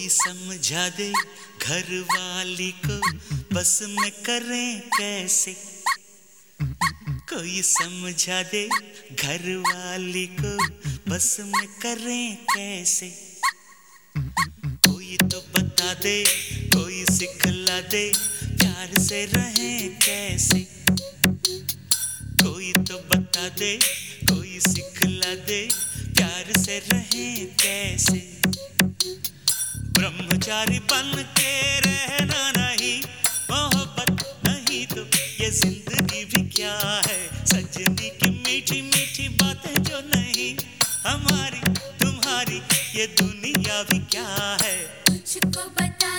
कोई समझा दे घर वाली को बस में करें कैसे? कोई समझा दे घर वाली को बस में करें कैसे? कोई तो बता दे, कोई सिखला दे, प्यार से रहें कैसे? कोई तो बता दे, कोई सिखला दे, प्यार से रहें कैसे? ब्रह्मचारी बन के रहना नहीं, मोहब्बत नहीं तो ये ज़िंदगी भी क्या है? सजनी की मीठी मीठी बातें जो नहीं, हमारी तुम्हारी ये दुनिया भी क्या है? तुझको बताए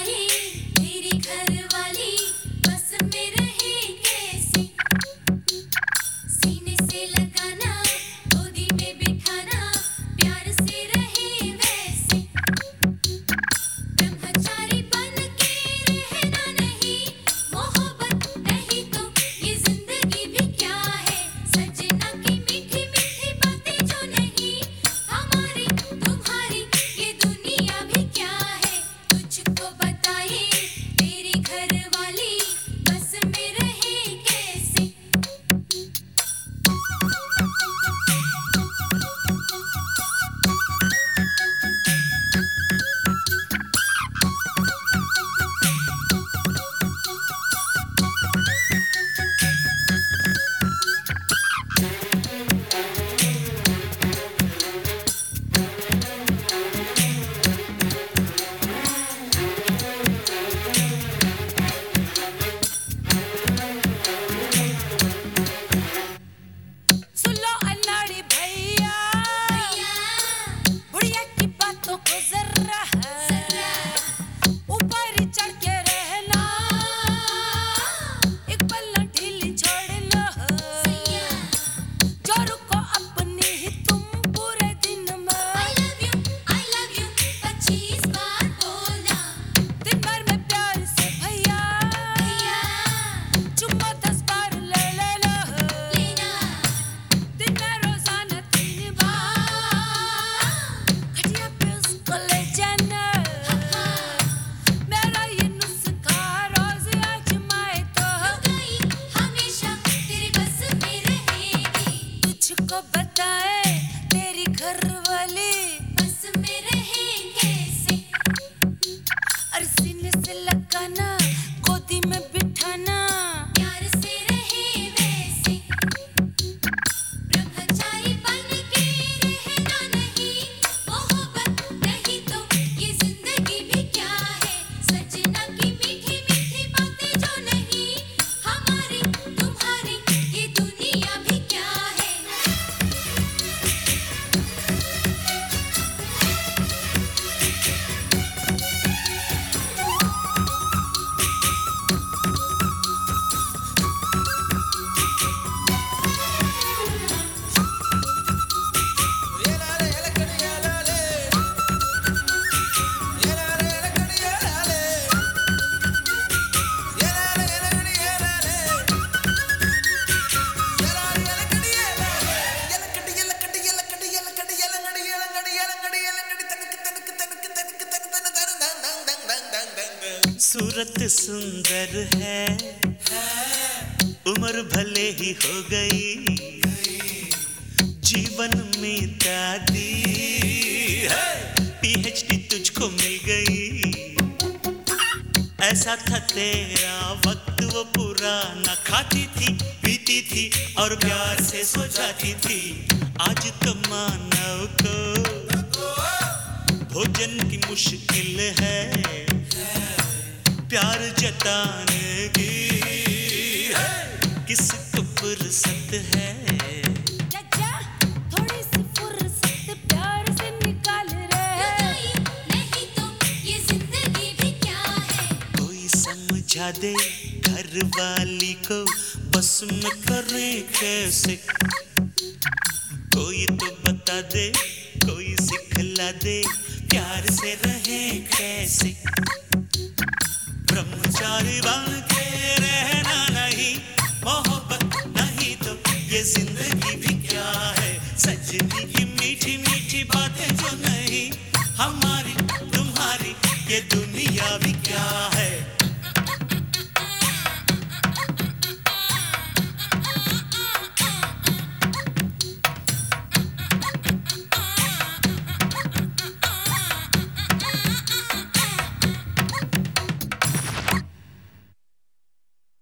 तुझको बताए। सूरत सुंदर है। उम्र भले ही हो गई, जीवन में दादी। पीएचडी तुझको मिल गई। ऐसा था तेरा वक्त, वो पूरा न खाती थी, पीती थी और प्यार से सो जाती थी। आज तो मानव को भोजन की मुश्किल है। प्यार जताने की किसको फुर्सत है? चाचा थोड़ी सी फुर्सत प्यार से निकाल रहे गई नहीं तो ये ज़िंदगी भी क्या है? कोई समझा दे घर वाली को बस में करे कैसे? कोई तो बता दे कोई सिखला दे प्यार से रहे कैसे? ब्रह्मचारी बन के रहना नहीं, मोहब्बत नहीं तो ये ज़िंदगी भी क्या है? सजनी की मीठी मीठी बातें जो नहीं, हमारी, तुम्हारी, ये दुनिया भी क्या है?